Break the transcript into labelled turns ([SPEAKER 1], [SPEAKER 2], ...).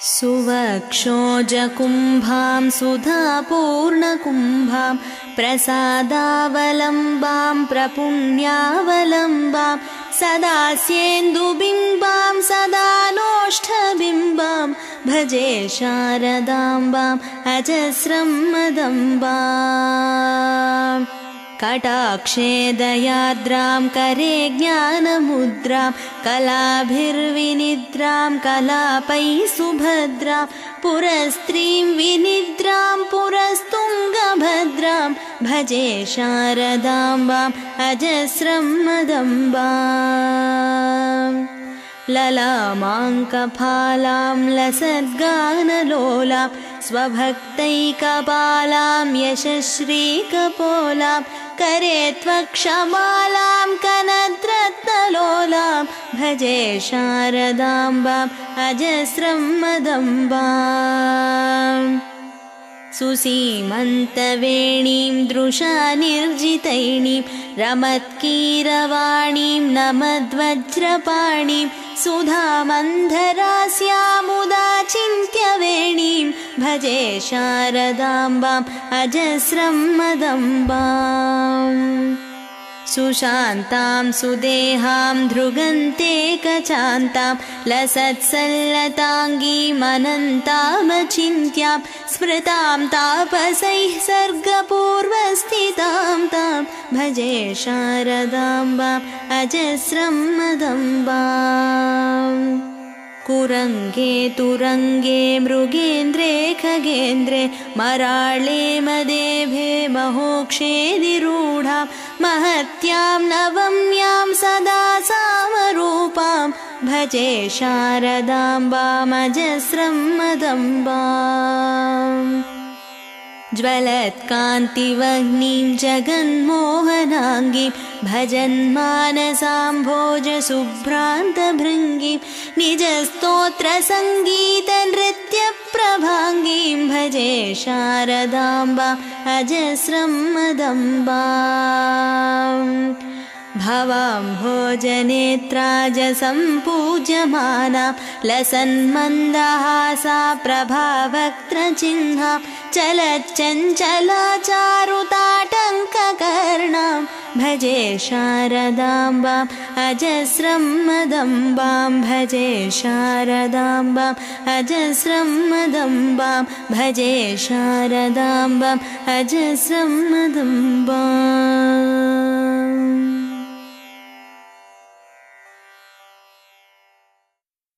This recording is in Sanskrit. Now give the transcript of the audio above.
[SPEAKER 1] सुवक्षोजकुम्भां सुधापूर्णकुम्भां प्रसादावलम्बां प्रपुण्यावलम्बां सदास्येन्दुबिम्बां सदा नोष्ठबिम्बां भजे शारदाम्बाम् अजस्रं मदम्बा कटाक्षे दयाद्रां करे ज्ञानमुद्रां कलाभिर्विनिद्रां कलापै सुभद्रां पुरस्त्रीं विनिद्रां पुरस्तुङ्गभद्रां भजे शारदाम्बाम् अजस्रं मदम्बा ललामाङ्कफालां लसद्गानलोलां स्वभक्तैकपालां यशश्रीकपोलां करे त्वक्षमालां कनद्रत्नलोलां भजे शारदाम्बाम् अजस्रं मदम्बा सुसीमन्तवेणीं दृशा निर्जितैणीं रमत्कीरवाणीं नमद्वज्रपाणीं चिन्त्यवेणीं भजे शारदाम्बाम् अजस्रं मदम्बा सुशान्तां सुदेहां धृगन्ते कचान्तां लसत्सल्लताङ्गीमनन्तामचिन्त्यां स्मृतां तापसैः सर्गपूर्वस्थितां तां भजे शारदाम्बाम् अजस्रं मदम्बा कुरङ्गे तुरङ्गे मृगेन्द्रे खगेन्द्रे मराळे मदेभे महोक्षेदिरूढां महत्यां नवम्यां सदा सामरूपां। भजे शारदाम्बामजस्रं मदम्बा। ज्वलत्कान्तिवह्निं जगन्मोहनाङ्गीं। भजन्मानसाम्भोजसुभ्रान्तभृङ्गीं निजस्तोत्रसङ्गीतनृत्यप्रभाङ्गीं भजे शारदाम्बा अजस्रं मदम्बा भवां भोजनेत्राजसम्पूज्यमाना लसन्मन्दहासा प्रभावक्त्रचिह्ना चलच्चञ्चला चारुताटङ्ककर्णां भजे शारदाम्बाम् अजस्रं मदम्बां भजे शारदाम्बाम् अजस्रं मदम्बां भजे शारदाम्बाम् अजस्रं मदम्बा